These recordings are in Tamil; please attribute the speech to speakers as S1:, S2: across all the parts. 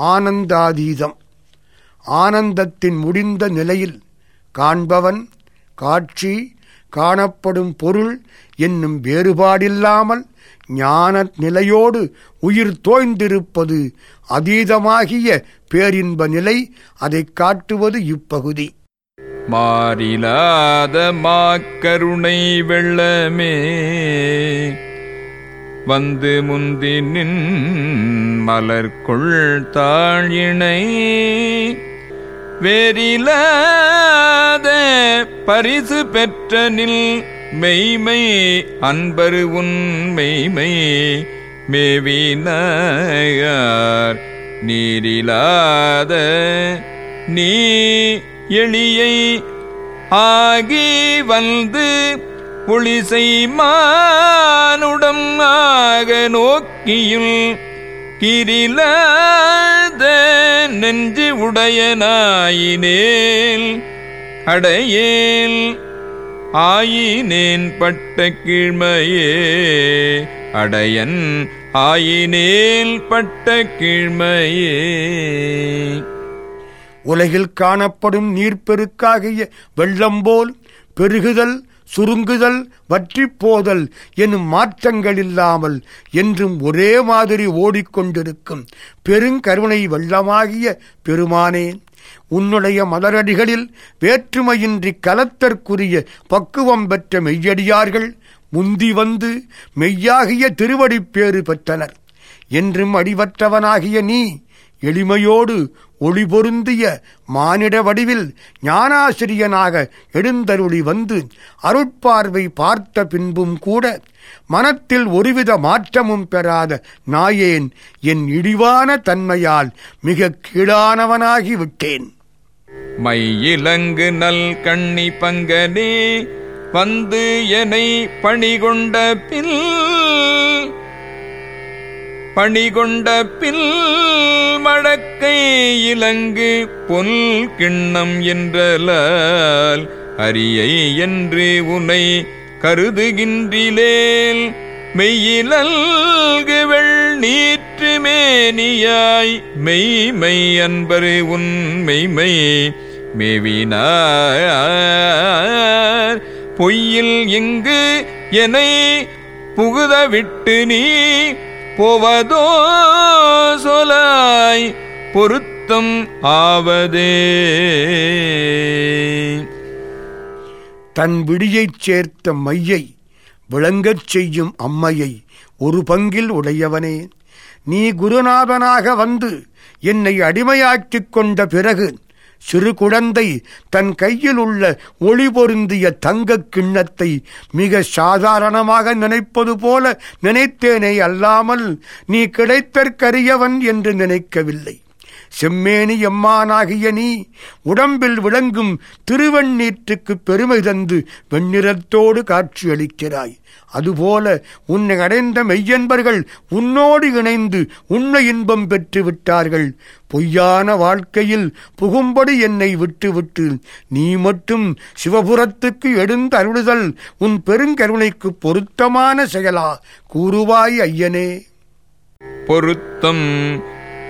S1: ஆனந்தாதீதம். ஆனந்தத்தின் முடிந்த நிலையில் காண்பவன் காட்சி காணப்படும் பொருள் என்னும் வேறுபாடில்லாமல் ஞான நிலையோடு உயிர் தோய்ந்திருப்பது அதீதமாகிய பேரின்ப நிலை அதைக் காட்டுவது இப்பகுதி.
S2: மாறிலாத மாக்கருணை வெள்ளமே வந்து முந்தி நின் மலர்கொள் தாழிணை. வேறிலாத பரிசு பெற்ற நில் மெய்மை அன்பரு உன் மெய்மை மேவினார் நீரிலாத நீ எளியை ஆகி வந்து புலிசை மானுடம் ஆக நோக்கியுள் கிரிலாத நெஞ்சு உடையனாயினேல் அடையேல் ஆயினேன் பட்ட கீழ்மையே அடையன் ஆயினேல் பட்ட கீழ்மையே.
S1: உலகில் காணப்படும் நீர்ப்பெருக்காகிய வெள்ளம் போல் பெருகுதல் சுருங்குதல் வற்றிப் போதல் எனும் மாற்றங்கள் இல்லாமல் என்றும் ஒரே மாதிரி ஓடிக்கொண்டிருக்கும். பெருங்கருணை வெள்ளமாகிய பெருமானே உன்னுடைய மலரடிகளில் வேற்றுமையின்றி கலத்தற்குரிய பக்குவம் பெற்ற மெய்யடியார்கள் முந்தி வந்து மெய்யாகிய திருவடிப்பேறு பெற்றனர். என்றும் அடிவற்றவனாகிய நீ எளிமையோடு ஒளி பொருந்திய மானிட வடிவில் ஞானாசிரியனாக எழுந்தருளி வந்து அருட்பார்வை பார்த்த பின்பும் கூட மனத்தில் ஒருவித மாற்றமும் பெறாத நாயேன் என் இழிவான தன்மையால் மிக கீழானவனாகி விட்டேன்.
S2: மையிலங்கு நல் கண்ணி பங்கனே வந்து என்னை பணிகொண்ட பில் பணிகொண்ட பில் மடக்கை இலங்கு பொல் கிண்ணம் என்றலால் அரியை என்று உனை கருதுகின்றிலேல் மெய்யிலல்கு வெள் நீற்று மேனியாய் மெய்மை அன்பரு உன் மெய்மை மேவினார் பொய்யில் இங்கு என்னை புகுதவிட்டு நீ போவதோ சொலாய் பொருத்தம் ஆவதே.
S1: தன் விடியைச் சேர்த்த மையை விளங்கச் செய்யும் அம்மையை ஒரு பங்கில் உடையவனே. நீ குருநாதனாக வந்து என்னை அடிமையாக்கிக் கொண்ட பிறகு சிறு குழந்தை தன் கையில் உள்ள ஒளி பொருந்திய தங்கக் கிண்ணத்தை மிக சாதாரணமாக நினைப்பது போல நினைத்தேனே அல்லாமல் நீ கிடைத்தற்கரியவன் என்று நினைக்கவில்லை. செம்மேனி எம்மானாகிய நீ உடம்பில் விளங்கும் திருவண்ணீற்றுக்கு பெருமை தந்து வெண்ணிறத்தோடு காட்சியளிக்கிறாய். அதுபோல உன்னை அடைந்த மெய்யன்பர்கள் உன்னோடு இணைந்து உண்மை இன்பம் பெற்று விட்டார்கள். பொய்யான வாழ்க்கையில் புகும்படி என்னை விட்டுவிட்டு நீ மட்டும் சிவபுரத்துக்கு எழுந்து அருளுதல் உன் பெருங்கருணைக்கு பொருத்தமான செயலா கூறுவாய் ஐயனே.
S2: பொருத்தம்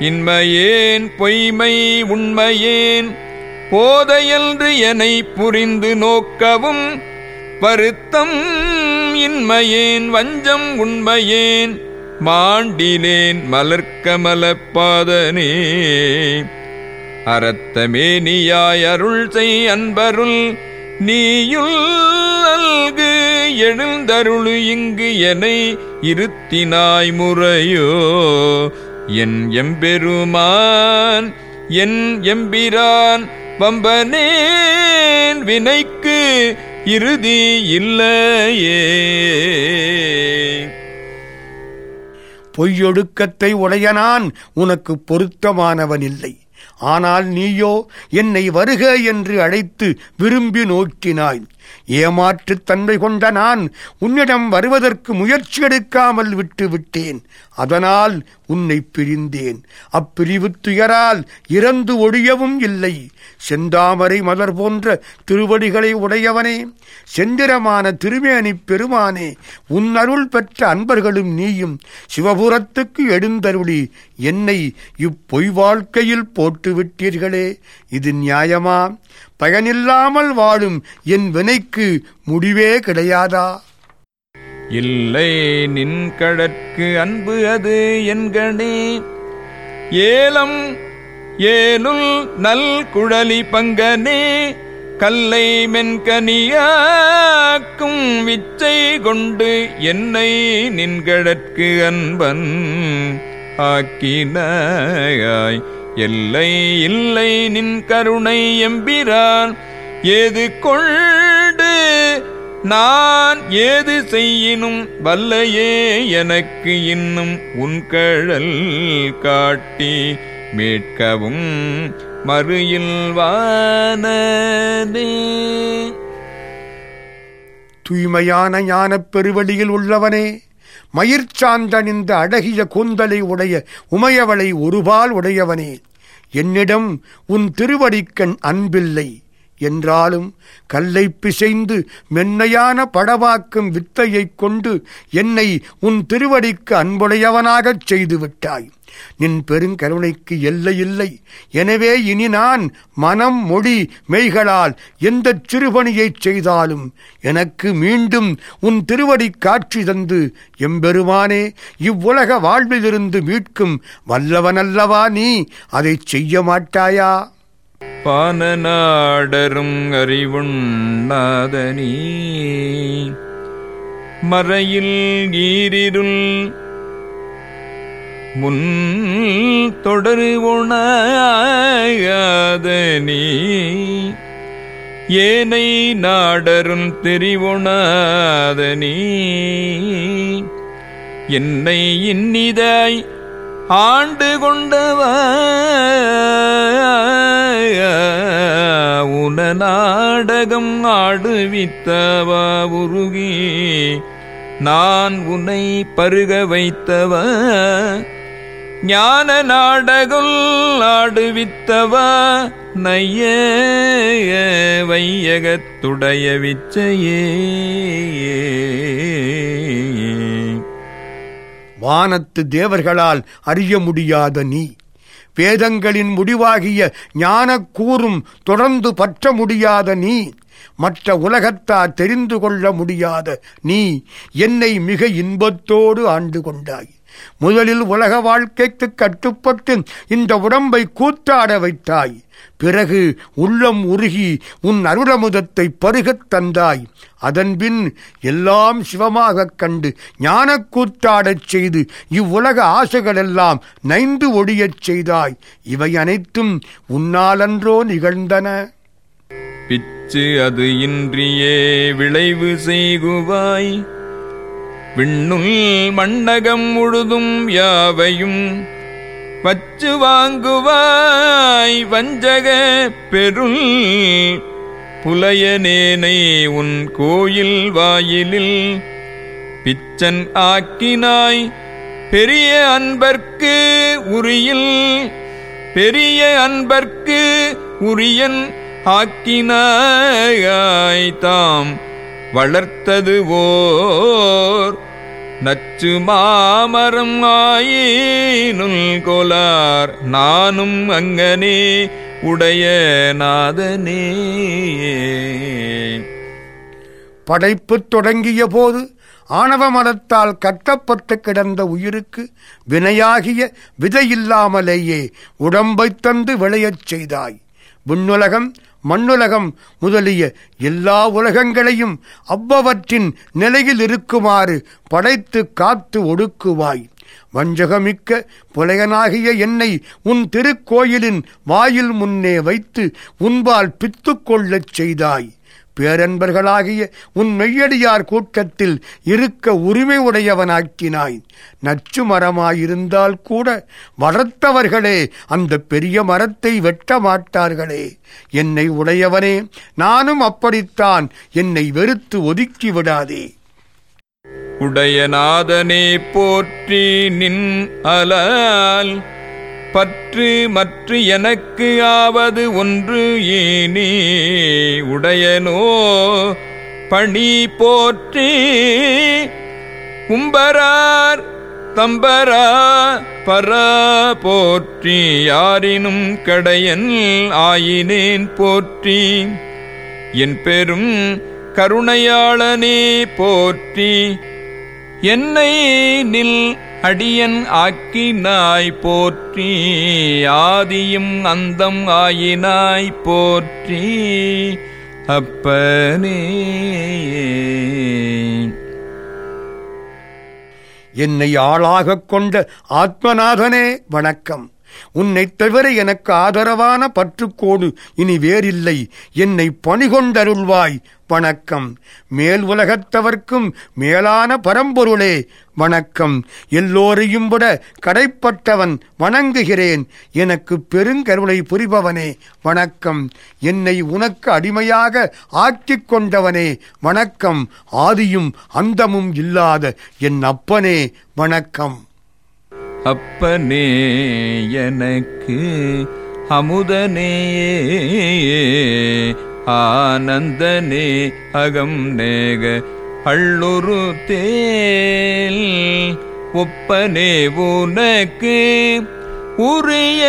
S2: இன்மையேன் பொய்மை உண்மையேன். போதையன்று எனை புரிந்து நோக்கவும் வருத்தம் இன்மையேன் வஞ்சம் உண்மையேன். மாண்டிலேன் மலர்க்கமலப்பாதனே அறத்தமேனியாய் அருள் செய் அன்பருள் நீயுள் அல்கு எழுந்தருளு இங்கு எனை இருத்தினாய் முறையோ. என் எம்பெருமான் என் எம்பிரான் பம்பனேன் வினைக்கு இறுதி இல்லையே.
S1: பொய்யொடுக்கத்தை உடையனான் உனக்கு பொருத்தமானவன் இல்லை. ஆனால் நீயோ என்னை வருக என்று அழைத்து விரும்பி நோக்கினாய். ஏமாற்றுத் தன்மை கொண்ட நான் உன்னிடம் வருவதற்கு முயற்சி எடுக்காமல் விட்டு விட்டேன். அதனால் உன்னை பிரிந்தேன். அப்பிரிவு துயரால் இறந்து ஒழியவும் இல்லை. செந்தாமரை மலர் போன்ற திருவடிகளை உடையவனே செந்திரமான திருமேனி பெருமானே உன் அருள் பெற்ற அன்பர்களும் நீயும் சிவபுரத்துக்கு எழுந்தருளி என்னை இப்பொய் வாழ்க்கையில் போட்டுவிட்டீர்களே. இது நியாயமா? பயனில்லாமல் வாழும் என் வினைக்கு முடிவே கிடையாதா?
S2: இல்லை நின் கடற்கு அன்பு அது என்கணே. ஏலம் ஏலுள் நல் குழலி பங்கனே. கல்லை மென்கனியாக்கும் விச்சை கொண்டு என்னை நின்கடற்கு அன்பன் ஆக்கினாய் எல்லை இல்லை நின் கருணை எம்பிரான். ஏது கொண்டு நான் ஏது செய்யினும் வல்லையே எனக்கு இன்னும் உன் கழல் காட்டி மீட்கவும் மறுயில் வானதே.
S1: தூய்மையான ஞானப் பெருவழியில் உள்ளவனே மயிர்ச்சாந்தணிந்த அழகிய கூந்தலை உடைய உமையவளை ஒருபால் உடையவனே. என்னிடம் உன் திருவடிக்கண் அன்பில்லை. என்றாலும் கல்லை பிசைந்து மென்மையான படவாக்கும் வித்தையைக் கொண்டு என்னை உன் திருவடிக்கு அன்புடையவனாகச் செய்துவிட்டாய். நின் பெருங்கருணைக்கு எல்லை இல்லை. எனவே இனி நான் மனம் மொழி மெய்களால் எந்த சிறுபணியைச் செய்தாலும் எனக்கு மீண்டும் உன் திருவடி காட்சி தந்து எம்பெருமானே இவ்வுலக வாழ்விலிருந்து மீட்கும் வல்லவனல்லவா நீ அதைச் செய்ய மாட்டாயா?
S2: பானநாடரும் அறிவுண்ணாதனீ மறையில் ஈரிருள் முன் தொடரு உணாதனீ ஏனை நாடருள் தெரிவுணாதனீ என்னை இன்னிதாய் ஆண்டு கொண்டவா உன நாடகம் ஆடுவித்தவா உருகி. நான் உன்னை பருக வைத்தவா. ஞான நாடகம் ஆடுவித்தவா நைய வையகத்துடைய விச்சையே.
S1: வானத்து தேவர்களால் அறிய முடியாத நீ. வேதங்களின் முடிவாகிய ஞானக்கூறும் தொடர்ந்து பற்ற முடியாத நீ. மற்ற உலகத்தார் தெரிந்து கொள்ள முடியாத நீ என்னை மிக இன்பத்தோடு ஆண்டு கொண்டாய். முதலில் உலக வாழ்க்கைக்கு கட்டுப்பட்டு இந்த உடம்பை கூத்தாட வைத்தாய். பிறகு உள்ளம் உருகி உன் அருளமுதத்தை பருகத் தந்தாய். அதன்பின் எல்லாம் சிவமாகக் கண்டு ஞானக் கூத்தாடச் செய்து இவ்வுலக ஆசைகளெல்லாம் நைந்து ஒழியச் செய்தாய். இவை அனைத்தும் உன்னாலன்றோ நிகழ்ந்தன.
S2: பிச்சு அது இன்றியே விளைவு செய்குவாய். விண்ணுள் மண்ணகம் முழுதும் யாவையும் வச்சு வாங்குவாய் வஞ்சக பெருள். புலையனேனை உன் கோயில் வாயிலில் பிச்சன் ஆக்கினாய். பெரிய அன்பர்க்கு உரியில் பெரிய அன்பர்க்கு உரியன் ஆக்கினாய் தாம். வளர்த்தது ஓர் நச்சு மாமரம் ஆயினுள் கோலார். நானும் அங்கனே உடைய நாதனே.
S1: படைப்பு தொடங்கிய போது ஆணவ மதத்தால் கட்டப்பட்டு கிடந்த உயிருக்கு வினையாகிய விதையில்லாமலேயே உடம்பைத் தந்து விளையச் செய்தாய். விண்ணுலகம் மண்ணுலகம் முதலிய எல்லா உலகங்களையும் அவ்வவற்றின் நிலையில் இருக்குமாறு படைத்து காத்து ஒடுக்குவாய். வஞ்சகமிக்க புலையனாகிய என்னை உன் திருக்கோயிலின் வாயில் முன்னே வைத்து உன்பால் பித்துக்கொள்ளச் செய்தாய். பேரன்பர்களாகிய உன் மெய்யடியார் கூட்டத்தில் இருக்க உரிமை உடையவனாக்கினாய் நச்சு மரமாயிருந்தால் கூட வளர்த்தவர்களே அந்த பெரிய மரத்தை வெட்ட மாட்டார்களே. என்னை உடையவனே நானும் அப்படித்தான் என்னை வெறுத்து ஒதுக்கி விடாதே.
S2: உடையநாதனே போற்றி நின் அலால் பற்று மற்ற எனக்கு ஆவது ஒன்று ஏனே உடையனோ பணி போற்றி கும்பரார் தம்பரா பரா போற்றி யாரினும் கடையன் ஆயினேன் போற்றி என் பெரும் கருணையாளனே போற்றி என்னை நில் அடியன் ஆக்கினாய் போற்றி ஆதியும் அந்தம் ஆயினாய் போற்றி அப்பனே.
S1: என்னை ஆளாகக் கொண்ட ஆத்மநாதனே வணக்கம். உன்னைத் தவிர எனக்கு ஆதரவான பற்றுக்கோடு இனி வேறில்லை. என்னை பணிகொண்டருள்வாய். வணக்கம். மேல் உலகத்தவர்க்கும் மேலான பரம்பொருளே. வணக்கம். எல்லோரையும் விட கடைப்பட்டவன் வணங்குகிறேன். எனக்கு பெருங்கருளை புரிபவனே. வணக்கம். என்னை உனக்கு அடிமையாக ஆக்கிக் கொண்டவனே. வணக்கம். ஆதியும் அந்தமும் இல்லாத என் அப்பனே. வணக்கம்.
S2: அப்பனே எனக்கு அமுதனே ஆனந்தனே அகம் நேக அள்ளுரு தேல். ஒப்பனே உனக்கு உரிய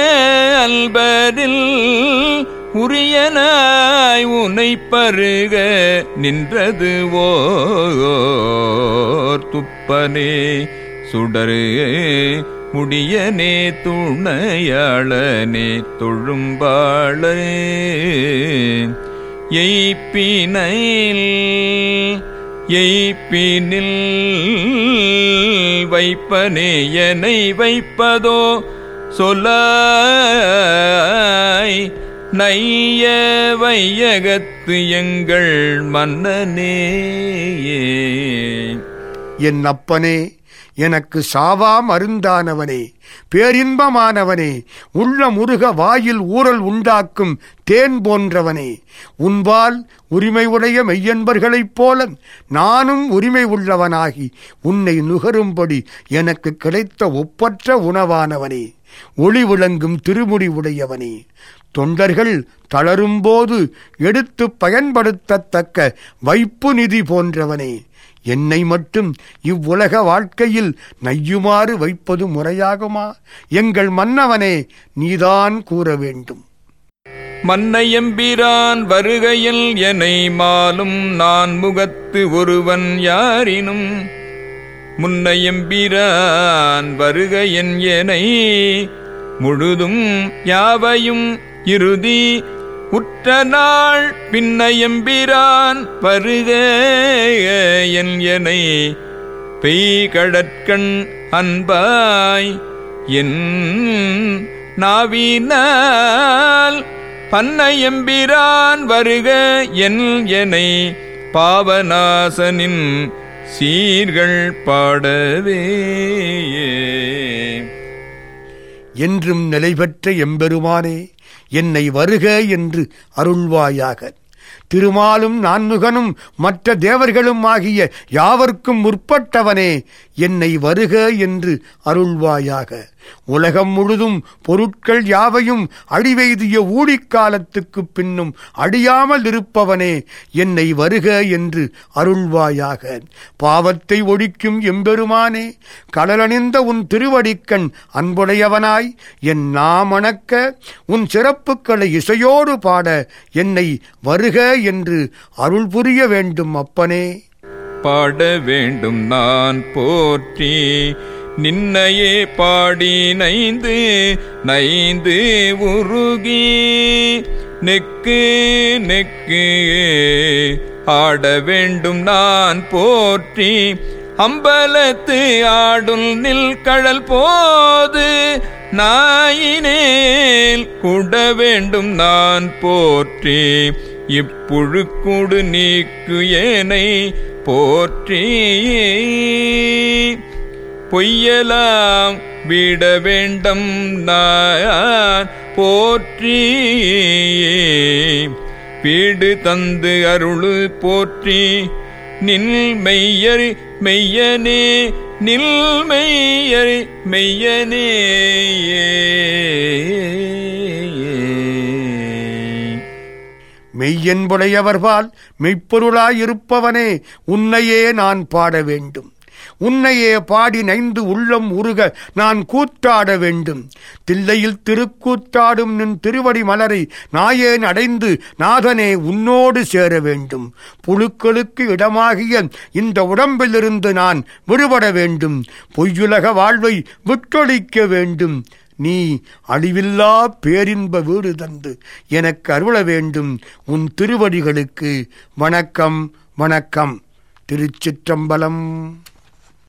S2: அல்பரில் உரியனாய் உனை பருக நின்றது ஓர் துப்பனே சுடரு. முடியனே துணையாளனே தொழும்பாளே. எய்ப்பினைல் எய்ப்பினில் வைப்பனே என்னை வைப்பதோ? சொல்ல நைய வையகத்து எங்கள் மன்னனே
S1: என் அப்பனே எனக்கு சாவா மருந்தானவனே பேரின்பமானவனே உள்ள முருக வாயில் ஊறல் உண்டாக்கும் தேன் போன்றவனே. உன்பால் உரிமை உடைய மெய்யன்பர்களைப் போல நானும் உரிமை உள்ளவனாகி உன்னை நுகரும்படி எனக்கு கிடைத்த ஒப்பற்ற உணவானவனே. ஒளி விளங்கும் திருமுடி உடையவனே. தொண்டர்கள் தளரும்போது எடுத்து பயன்படுத்தத்தக்க வைப்பு நிதி போன்றவனே. என்னை மட்டும் இவ்வுலக வாழ்க்கையில் நையுமாறு வைப்பது முறையாகுமா? எங்கள் மன்னவனே நீதான் கூற வேண்டும்.
S2: மன்னையம்பிரான் வருகையில் எனை மாலும் நான் முகத்து ஒருவன் யாரினும். முன்னையம்பிரான் வருகையன் எனை முழுதும் யாவையும் இறுதி உற்ற நாள் பின்னையம்பிரான் வருக என் எனை பெய்கடற்கண் அன்பாய் என் நாவினால் பன்னையம்பிரான் வருக என் எனை பாவநாசனின் சீர்கள் பாடவே
S1: என்றும் நிலைபெற்ற எம்பெருமானே என்னை வருக என்று அருள்வாயாக. திருமாலும் நான்முகனும் மற்ற தேவர்களும் ஆகிய யாவர்க்கும் முற்பட்டவனே என்னை வருக என்று அருள்வாயாக. உலகம் முழுதும் பொருட்கள் யாவையும் அடிவெய்திய ஊழிக்காலத்துக்குப் பின்னும் அடியாமல் இருப்பவனே என்னை வருக என்று அருள்வாயாக. பாவத்தை ஒழிக்கும் எம்பெருமானே கடலணிந்த உன் திருவடிக்கண் அன்புடையவனாய் என் நாமணக்க உன் சிறப்புக்களை இசையோடு பாட என்னை வருக என்று அருள் புரிய வேண்டும் அப்பனே.
S2: பாட வேண்டும் நான் போற்றி. நின்னையே பாடி நைந்து நைந்து உருகி. நெக்கு நெக்கு ஆட வேண்டும் நான் போற்றி. அம்பலத்து ஆடும் நில் கடல் போது நாயினேல் குட வேண்டும் நான் போற்றி. இப்புழுக்குடு நீக்கு ஏனை போற்றி பொய்யலாம் விட வேண்டும் நான் போற்றி வீடு தந்து அருளு போற்றி நில் மெய்யறி மெய்யனே நில் மெய்யறி மெய்யனே
S1: மெய்யன்புடையவர்பால் மெய்ப்பொருளாயிருப்பவனே உன்னையே நான் பாட வேண்டும். உன்னையே பாடி நைந்து உள்ளம் உருக நான் கூத்தாட வேண்டும். தில்லையில் திருக்கூத்தாடும் நின் திருவடி மலரை நாயேன் அடைந்து நாதனே உன்னோடு சேர வேண்டும். புழுக்களுக்கு இடமாகிய இந்த உடம்பிலிருந்து நான் விடுபட வேண்டும். பொய்யுலக வாழ்வை விட்டொழிக்க வேண்டும். நீ அழிவில்லா பேரின்ப வீடு தந்து எனக்கு அருள வேண்டும் உன் திருவடிகளுக்கு. வணக்கம் வணக்கம். திருச்சிற்றம்பலம்.